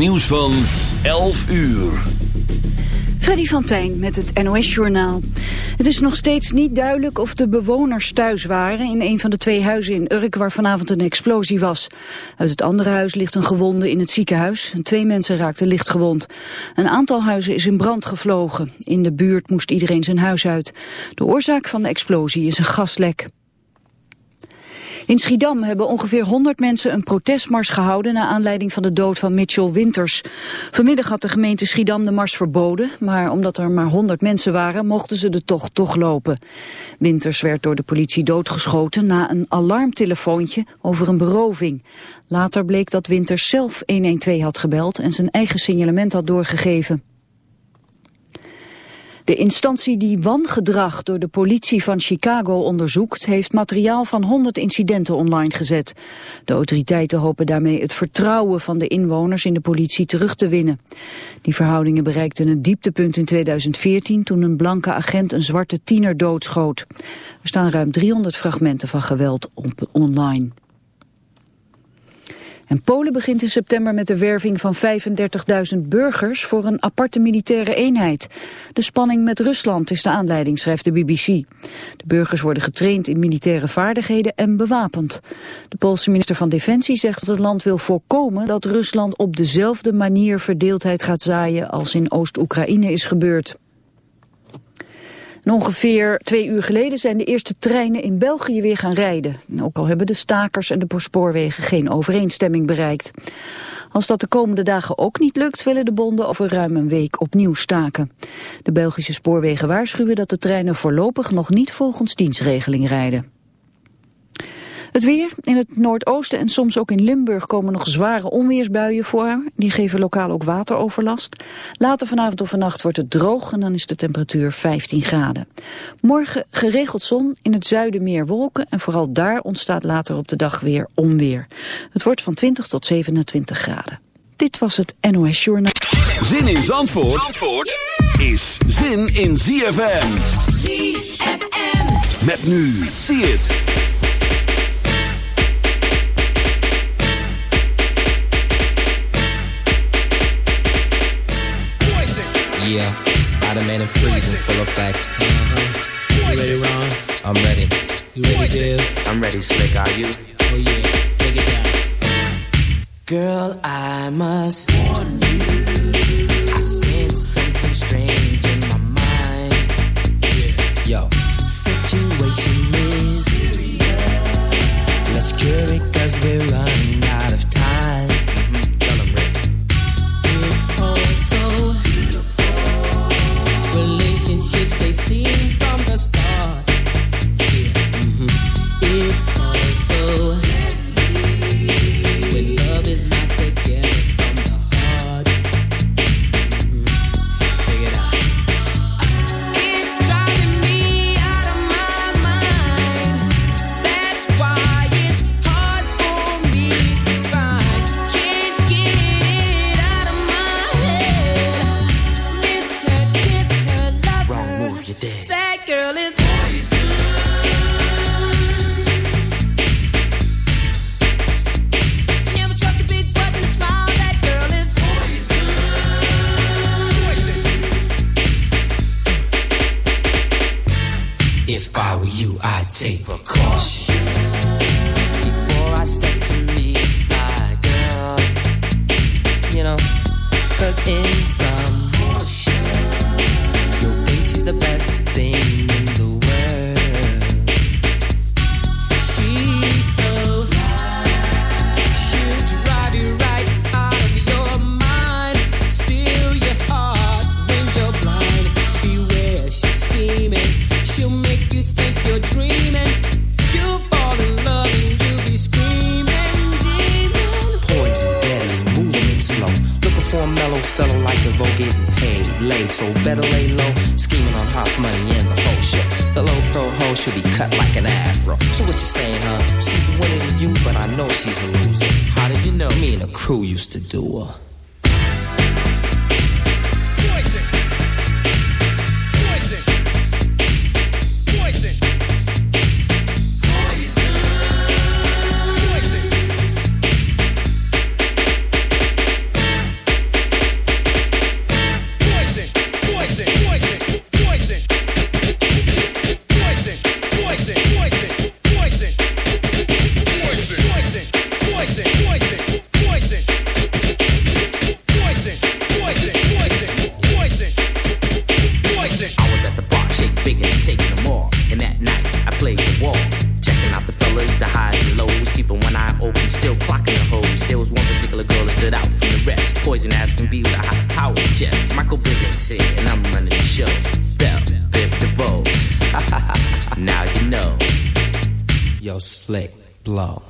nieuws van 11 uur. Freddy van Tijn met het NOS-journaal. Het is nog steeds niet duidelijk of de bewoners thuis waren... in een van de twee huizen in Urk waar vanavond een explosie was. Uit het andere huis ligt een gewonde in het ziekenhuis. Twee mensen raakten licht gewond. Een aantal huizen is in brand gevlogen. In de buurt moest iedereen zijn huis uit. De oorzaak van de explosie is een gaslek. In Schiedam hebben ongeveer 100 mensen een protestmars gehouden... naar aanleiding van de dood van Mitchell Winters. Vanmiddag had de gemeente Schiedam de mars verboden... maar omdat er maar 100 mensen waren, mochten ze de tocht toch lopen. Winters werd door de politie doodgeschoten na een alarmtelefoontje over een beroving. Later bleek dat Winters zelf 112 had gebeld en zijn eigen signalement had doorgegeven. De instantie die wangedrag door de politie van Chicago onderzoekt... heeft materiaal van 100 incidenten online gezet. De autoriteiten hopen daarmee het vertrouwen van de inwoners in de politie terug te winnen. Die verhoudingen bereikten een dieptepunt in 2014... toen een blanke agent een zwarte tiener doodschoot. Er staan ruim 300 fragmenten van geweld online. En Polen begint in september met de werving van 35.000 burgers voor een aparte militaire eenheid. De spanning met Rusland is de aanleiding, schrijft de BBC. De burgers worden getraind in militaire vaardigheden en bewapend. De Poolse minister van Defensie zegt dat het land wil voorkomen dat Rusland op dezelfde manier verdeeldheid gaat zaaien als in Oost-Oekraïne is gebeurd ongeveer twee uur geleden zijn de eerste treinen in België weer gaan rijden. ook al hebben de stakers en de spoorwegen geen overeenstemming bereikt. Als dat de komende dagen ook niet lukt, willen de bonden over ruim een week opnieuw staken. De Belgische spoorwegen waarschuwen dat de treinen voorlopig nog niet volgens dienstregeling rijden. Het weer. In het noordoosten en soms ook in Limburg komen nog zware onweersbuien voor. Die geven lokaal ook wateroverlast. Later vanavond of vannacht wordt het droog en dan is de temperatuur 15 graden. Morgen geregeld zon, in het zuiden meer wolken en vooral daar ontstaat later op de dag weer onweer. Het wordt van 20 tot 27 graden. Dit was het NOS Journal. Zin in Zandvoort, Zandvoort is zin in ZFM. ZFM. Met nu, zie het. Yeah, Spider-Man and freezing full effect. Uh-huh. You ready, Ron? I'm ready. You ready, Dave? I'm ready, Slick. Are you? Oh yeah, take it down. Girl, I must warn you. I sense something strange in my mind. Yeah. Yo, situation is serious. Let's cure it cause we're running out of time. Relationships I take precaution. Before I step to meet my girl. You know, cause in some know. Yo, slick, blow.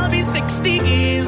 be 60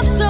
love so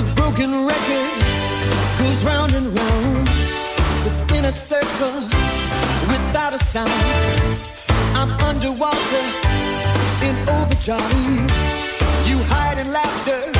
The broken record goes round and round within a circle without a sound. I'm underwater in overdrive. You hide in laughter.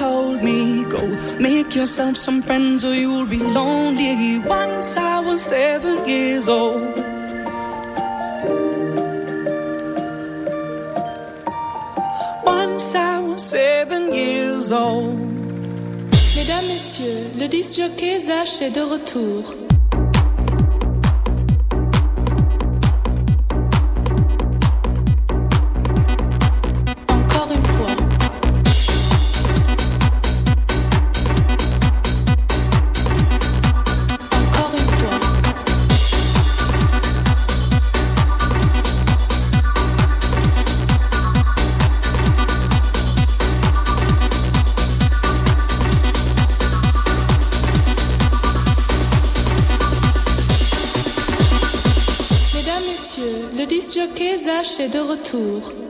Told me, go make yourself some friends or you'll be lonely. Once I was seven years old. Once I was seven years old. Mesdames, Messieurs, le disc Zach est de retour. Est de retour.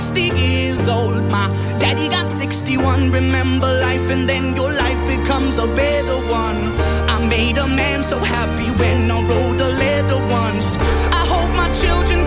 60 years old. My daddy got 61. Remember life, and then your life becomes a better one. I made a man so happy when I wrote a letter once. I hope my children